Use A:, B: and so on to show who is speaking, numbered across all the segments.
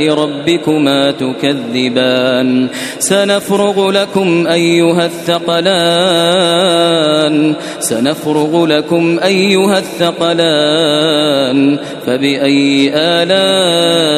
A: ربكما تكذبان سنفرغ لكم أيها الثقلان سنفرغ لكم أيها الثقلان فبأي آلاء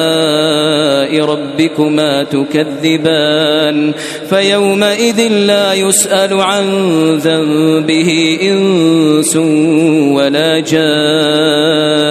A: ربكما تكذبان فيومئذ لا يسأل عن ذنبه إنس ولا جان.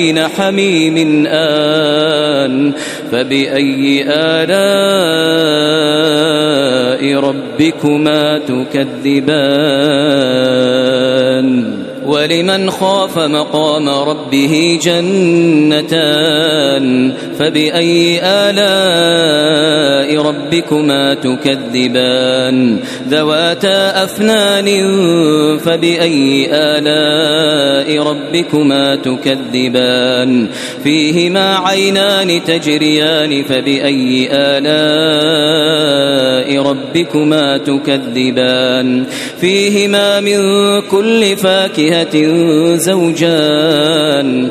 A: بين حميم آن فبأي آلاء ربكما تكذبان؟ ولمن خاف مقام ربه جنتان فبأي آلاء ربكما تكذبان ذواتا أفنان فبأي آلاء ربكما تكذبان فيهما عينان تجريان فبأي آلاء ربكما تكذبان فيهما من كل فاكهة زوجان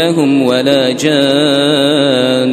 A: لهم ولا جان